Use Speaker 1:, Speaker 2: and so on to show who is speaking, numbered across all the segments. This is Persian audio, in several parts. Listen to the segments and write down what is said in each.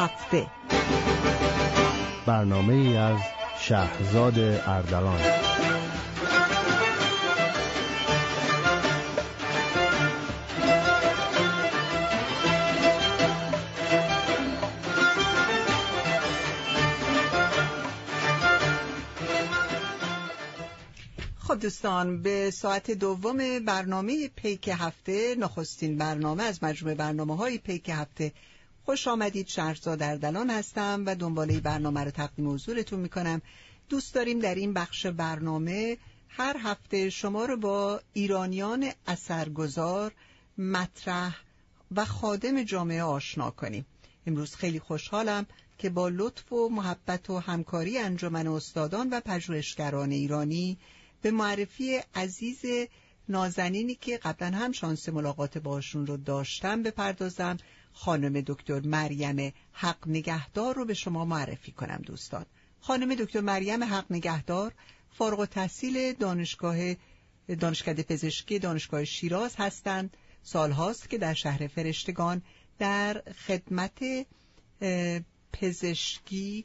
Speaker 1: هفته.
Speaker 2: برنامه ای از شهرزاد اردلان.
Speaker 1: خب دوستان به ساعت دوم برنامه پیک هفته نخستین برنامه از مجموع برنامه های پیک هفته خوش آمدید شهرزاد اردلان هستم و دنباله برنامه رو تقدیم حضورتون می‌کنم. دوست داریم در این بخش برنامه هر هفته شما رو با ایرانیان اثرگذار مطرح و خادم جامعه آشنا کنیم. امروز خیلی خوشحالم که با لطف و محبت و همکاری انجمن استادان و پژوهشگران ایرانی به معرفی عزیز نازنینی که قبلا هم شانس ملاقات باشون رو داشتم بپردازم خانم دکتر مریم حق نگهدار رو به شما معرفی کنم دوستان. خانم دکتر مریم حق نگهدار فارغ تحصیل دانشگاه دانشکده پزشکی دانشگاه شیراز هستند. سالهاست که در شهر فرشتگان در خدمت پزشکی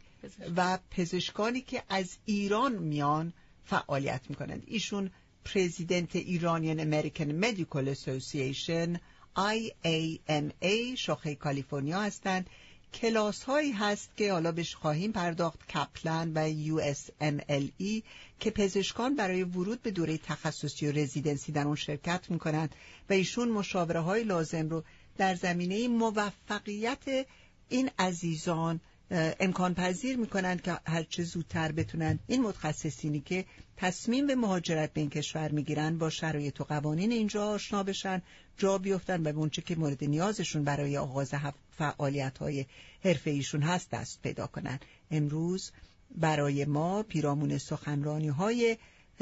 Speaker 1: و پزشکانی که از ایران میان فعالیت می‌کنند. ایشون پرزیدنت ایرانیان امریکن مدیکال اسوسییشن IAMA شاخه کالیفرنیا هستند. کلاس هایی هست که حالا بهش خواهیم پرداخت. کپلن و USMLE که پزشکان برای ورود به دوره تخصصی و رزیدنسی در اون شرکت می‌کنند و ایشون مشاوره های لازم رو در زمینه موفقیت این عزیزان امکان پذیر می‌کنند که هرچه زودتر بتونن این متخصصینی که تصمیم به مهاجرت به این کشور می‌گیرن با شرایط و قوانین اینجا آشنا بشن جا بیفتن و به اونچه که مورد نیازشون برای آغاز فعالیت های حرفه ایشون هست دست پیدا کنن. امروز برای ما پیرامون سخنرانی های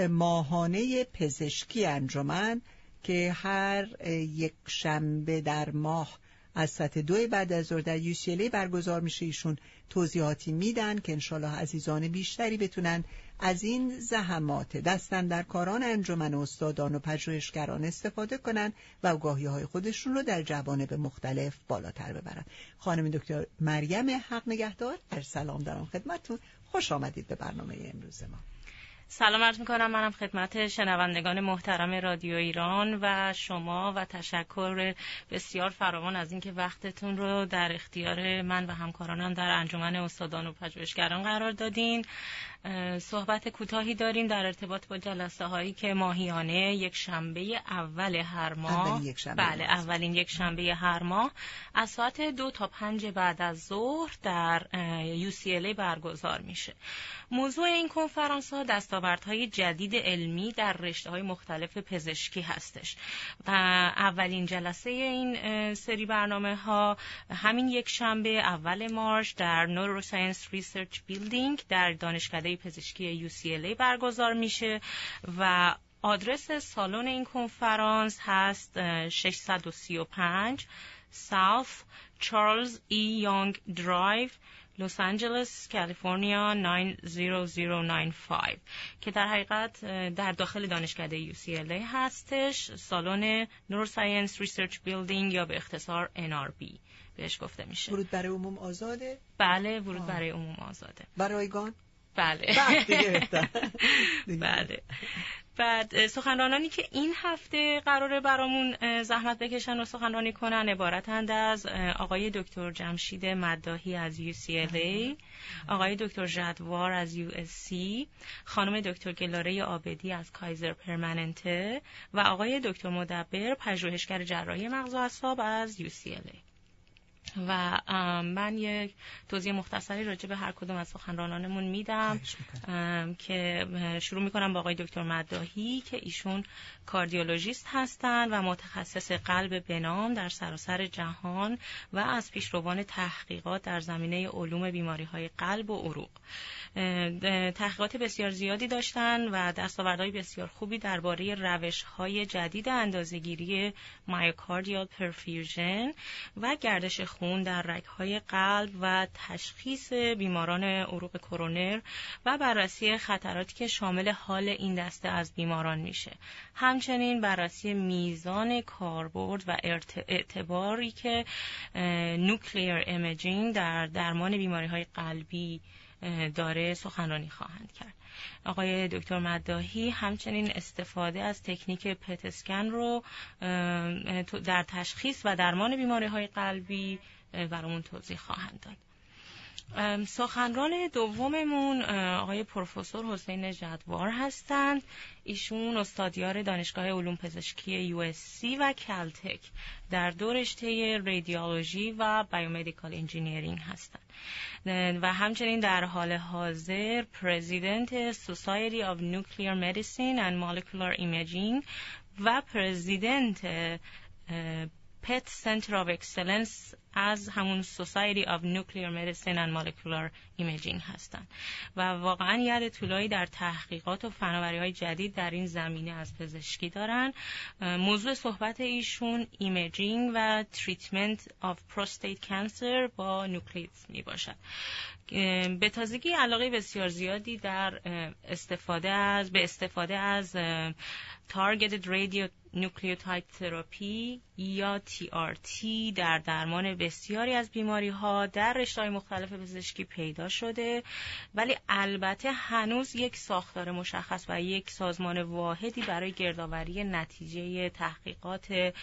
Speaker 1: ماهانه پزشکی انجمن که هر یک شنبه در ماه از سطح دو بعد از ظهر در یوسیلی برگزار میشه. ایشون توضیحاتی میدن که انشالله عزیزان بیشتری بتونن از این زحمات دستن در کاران انجمن استادان و پژوهشگران استفاده کنن و اوگاهی های خودشون رو در جوانب مختلف بالاتر ببرن. خانم دکتر مریم حق نگهدار در سلام دارم خدمتتون. خوش آمدید به برنامه امروز ما.
Speaker 3: سلام عرض می‌کنم. منم خدمت شنوندگان محترم رادیو ایران و شما و تشکر بسیار فراوان از اینکه وقتتون رو در اختیار من و همکارانم در انجمن استادان و پژوهشگران قرار دادین. صحبت کوتاهی داریم در ارتباط با جلسه هایی که ماهیانه یک شنبه اول هر ماه. بله اولین یک شنبه هر ماه. از ساعت دو تا پنج بعد از ظهر در UCLA برگزار میشه. موضوع این کنفرانس ها دستاوردهای جدید علمی در رشته های مختلف پزشکی هستش و اولین جلسه این سری برنامه ها همین یک شنبه اول March در Neuroscience Research Building در دانشکده پزشکی UCLA برگزار میشه و آدرس سالن این کنفرانس هست 635 South Charles E. Young Drive لس آنجلس کالیفرنیا 90095 که در حقیقت در داخل دانشکده UCLA هستش سالن Neuroscience Research Building یا به اختصار NRB بهش گفته میشه.
Speaker 1: ورود برای عموم آزاده؟
Speaker 3: بله ورود برای عموم آزاده.
Speaker 1: برایگان؟
Speaker 3: بله. بله. بعد سخنرانانی که این هفته قراره برامون زحمت بکشن و سخنرانی کنن عبارتند از آقای دکتر جمشید مداهی از UCLA آقای دکتر جدوار از USC خانم دکتر گلاره آبدی از کایزر پرمننته و آقای دکتر مدبر پژوهشگر جراحی مغز و اعصاب از UCLA و من یک توضیح مختصری راجع به هر کدوم از سخنرانانمون میدم که شروع می‌کنم با آقای دکتر مداهی که ایشون کاردیولوژیست هستند و متخصص قلب بنام در سراسر جهان و از پیشروان تحقیقات در زمینه علوم بیماری های قلب و عروق. تحقیقات بسیار زیادی داشتن و دستاوردهای بسیار خوبی درباره روش های جدید اندازهگیری myocardial perfusion و گردش خون خون در رگهای قلب و تشخیص بیماران عروق کرونر و بررسی خطراتی که شامل حال این دسته از بیماران میشه. همچنین بررسی میزان کاربرد و اعتباری که nuclear imaging در درمان بیماری های قلبی داره سخنرانی خواهند کرد. آقای دکتر مداهی همچنین استفاده از تکنیک PET scan رو در تشخیص و درمان بیماری های قلبی برامون توضیح خواهند داد. سخنران دوممون آقای پروفسور حسین جدوار هستند. ایشون استادیار دانشگاه علوم پزشکی یو و Caltech در دو رشته رادیولوژی و biomedical engineering هستند. و همچنین در حال حاضر President Society of Nuclear Medicine and Molecular Imaging و President PET Center of Excellence از همون Society of Nuclear Medicine and Molecular Imaging هستند و واقعا ید طولایی در تحقیقات و فناوری های جدید در این زمینه از پزشکی دارن. موضوع صحبت ایشون imaging و treatment of prostate cancer با nuclide می باشد به تازگی علاقه بسیار زیادی در استفاده از به استفاده از Targeted Radio Nucleotide Therapy یا TRT در درمان بسیاری از بیماری ها در رشته مختلف پزشکی پیدا شده ولی البته هنوز یک ساختار مشخص و یک سازمان واحدی برای گردآوری نتیجه تحقیقات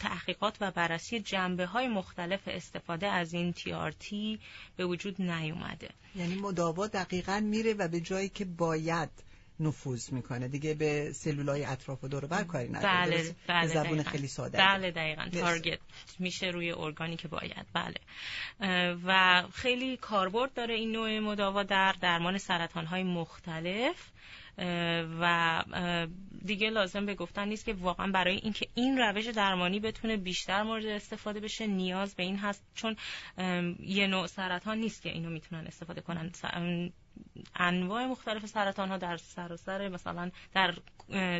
Speaker 3: تحقیقات و بررسی جنبه های مختلف استفاده از این TRT به وجود نیومده.
Speaker 1: یعنی مداوا دقیقا میره و به جایی که باید نفوذ می‌کنه. دیگه به سلولای اطراف و دور بر کاری نداره.
Speaker 3: بله بله
Speaker 1: زبون خیلی ساده.
Speaker 3: بله دقیقا. تارگت میشه روی ارگانی که باید. بله. و خیلی کاربرد داره این نوع مداوا در درمان سرطان های مختلف و دیگه لازم به گفتن نیست که واقعا برای اینکه این روش درمانی بتونه بیشتر مورد استفاده بشه نیاز به این هست. چون یه نوع سرطان نیست که اینو می‌تونن استفاده کنن. انواع مختلف سرطان ها در سراسر مثلا در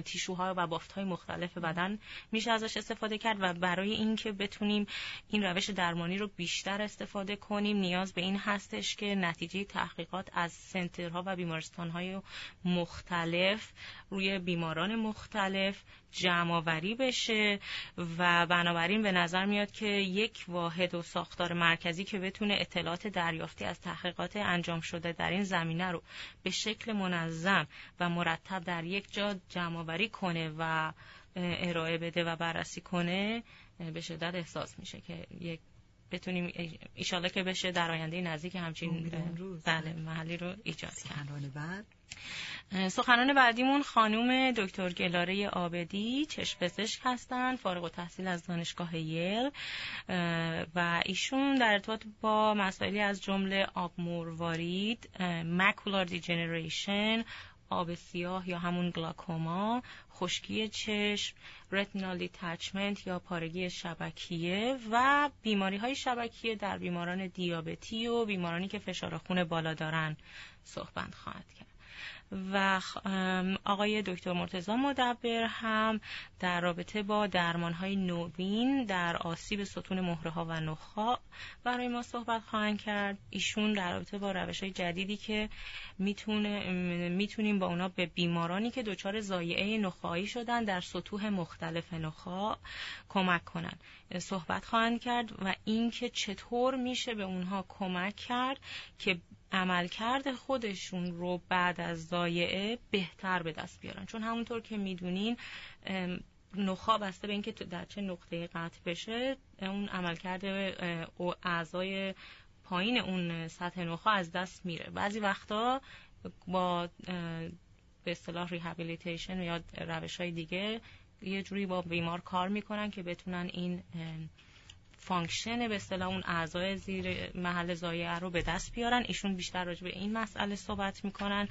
Speaker 3: تیشوها و بافت های مختلف بدن میشه ازش استفاده کرد و برای اینکه بتونیم این روش درمانی رو بیشتر استفاده کنیم نیاز به این هستش که نتیجه تحقیقات از سنترها و بیمارستان های مختلف روی بیماران مختلف جمعآوری بشه و بنابراین به نظر میاد که یک واحد و ساختار مرکزی که بتونه اطلاعات دریافتی از تحقیقات انجام شده در این زمینه رو به شکل منظم و مرتب در یک جا جمعآوری کنه و ارائه بده و بررسی کنه به شدت احساس میشه که یک بتونیم ایشالا که بشه در آینده نزدیک همچین بله محلی رو ایجاد کرد.
Speaker 1: بعد.
Speaker 3: سخنان بعدیمون خانوم دکتر گلاره آبدی چشم پزشک هستند فارغ التحصیل از دانشگاه یل و ایشون در ارتباط با مسائلی از جمله آب موروارید مکولار دیجنریشن آب سیاه یا همون گلاکوما خشکی چشم رتینال تچمنت یا پارگی شبکیه و بیماری های شبکیه در بیماران دیابتی و بیمارانی که فشار خون بالا دارن صحبت خواهد کرد. و آقای دکتر مرتزا مدبر هم در رابطه با درمان های نوین در آسیب ستون مهره ها و نخا برای ما صحبت خواهند کرد. ایشون در رابطه با روش های جدیدی که می‌تونه می‌تونیم با اونا به بیمارانی که دچار زایعه نخایی شدن در سطوح مختلف نخا کمک کنند صحبت خواهند کرد و اینکه چطور میشه به اونها کمک کرد که عملکرد خودشون رو بعد از ضایعه بهتر به دست بیارن. چون همونطور که می‌دونین نخاع بسته به اینکه در چه نقطه قطع بشه اون عملکرد اعضای پایین اون سطح نخاع از دست میره. بعضی وقتا با به اصطلاح rehabilitation یا روش های دیگه یه جوری با بیمار کار می‌کنن که بتونن این function به اصطلاح اون اعضای زیر محل ضایعه رو به دست بیارن. ایشون بیشتر راجع به این مسئله صحبت می‌کنن.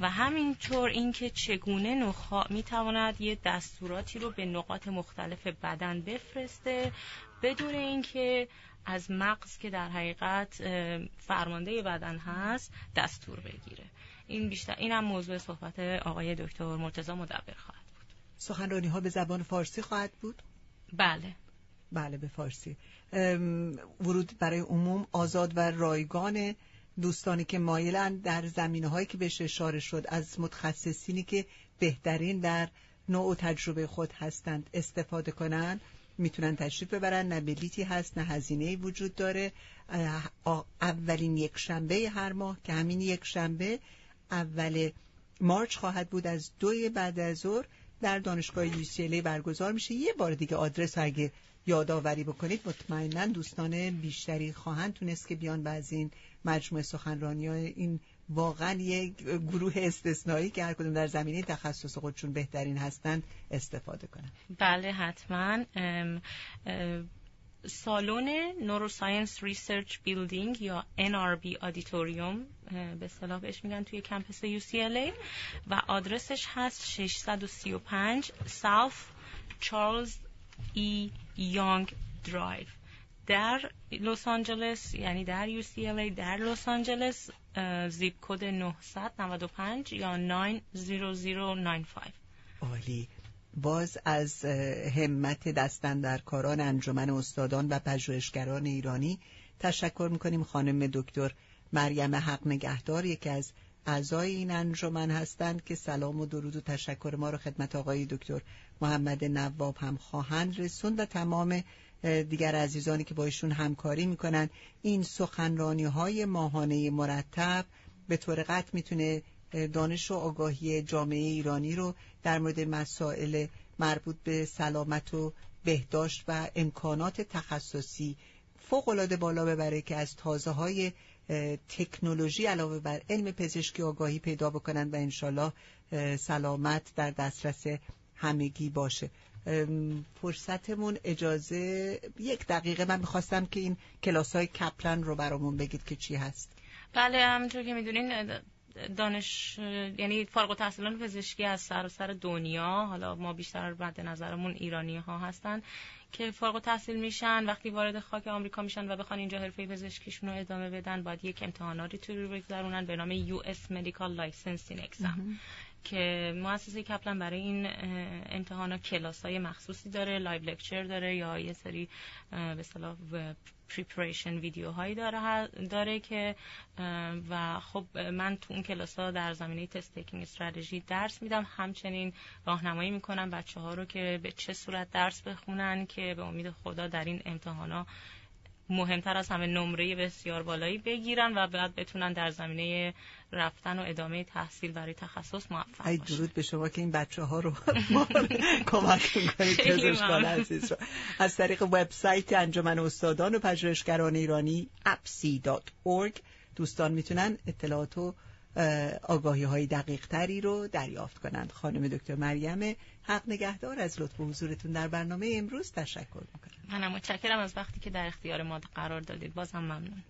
Speaker 3: و همینطور اینکه چگونه نخاع می‌تواند یه دستوراتی رو به نقاط مختلف بدن بفرسته بدون اینکه از مغز که در حقیقت فرمانده بدن هست دستور بگیره. این بیشتر این هم موضوع صحبت آقای دکتر مرتضی مدبر خواهد بود.
Speaker 1: سخنرانی ها به زبان فارسی خواهد بود؟
Speaker 3: بله.
Speaker 1: بله به فارسی. ورود برای عموم آزاد و رایگان دوستانی که مایلند در زمینه هایی که بهش اشاره شد از متخصصینی که بهترین در نوع و تجربه خود هستند استفاده کنند. می‌تونن تشریف ببرن. نه بلیتی هست نه هزینه وجود داره. اولین یک شنبه هر ماه که همین یک شنبه اول مارچ خواهد بود. از دوی بعد از ظهر در دانشگاه یوسیلی برگزار میشه. یه بار دیگه آدرس اگه یادآوری بکنید مطمئنا دوستان بیشتری خواهند تونست که بیان و این مجموعه سخنرانی های این واقعا یک گروه استثنایی که هر کدوم در زمینه تخصص خودشون بهترین هستند استفاده کنن
Speaker 3: بله حتما. سالن Neuroscience Research Building یا NRB auditorium به اصطلاح بهش میگن توی campus UCLA و آدرسش هست 635 South Charles E. Young Drive. در لس آنجلس یعنی در UCLA در لس آنجلس زیپ کد 995 یا 90095
Speaker 1: عالی. باز از همت دستندرکاران انجمن استادان و پژوهشگران ایرانی تشکر می‌کنیم خانم دکتر مریم حق نگهدار. یکی از اعضای این انجمن هستند که سلام و درود و تشکر ما رو خدمت آقای دکتر محمد نواب هم خواهند رسوند و تمام دیگر عزیزانی که با ایشون همکاری می‌کنن. این سخنرانی های ماهانه مرتب به طور قطع می‌تونه دانش و آگاهی جامعه ایرانی رو در مورد مسائل مربوط به سلامت و بهداشت و امکانات تخصصی فوق العاده بالا ببره که از تازه های تکنولوژی علاوه بر علم پزشکی آگاهی پیدا بکنن و انشالله سلامت در دسترس همگی باشه. فرصتمون اجازه یک دقیقه من می‌خواستم که این کلاس های کپلن رو برامون بگید که چی هست.
Speaker 3: بله همونطور که می‌دونین دانش یعنی فارغ التحصیلان پزشکی از سراسر سر دنیا حالا ما بیشتر بعد نظرمون ایرانی ها هستن که فارغ تحصیل میشن وقتی وارد خاک آمریکا میشن و بخوان اینجا حرفه پزشکیشون رو ادامه بدن باید یک امتحاناتی توی رو بگذرونن به نام US Medical Licensing Exam. که مؤسسه Kaplan برای این امتحانا کلاس های مخصوصی داره live lecture داره یا یه سری به اصطلاح preparation video هایی داره داره که و خب من تو اون کلاس ها در زمینه test taking strategy درس میدم. همچنین راهنمایی می‌کنم بچه ها رو که به چه صورت درس بخونن که به امید خدا در این امتحانا مهمتر از همه نمره بسیار بالایی بگیرن و بعد بتونن در زمینه رفتن و ادامه تحصیل برای تخصص موفق
Speaker 1: ای درود به شما که این بچه ها رو کمک می‌کنید پزشکان عزیز از طریق وبسایت انجمن استادان و پژوهشگران ایرانی apsi.org دوستان می‌تونن اطلاعات و آگاهی های دقیق تری رو دریافت کنند. خانم دکتر مریم حق نگهدار از لطف و حضورتون در برنامه امروز تشکر می‌کنم.
Speaker 3: منم متشکرم از وقتی که در اختیار ما قرار دادید. بازم ممنون.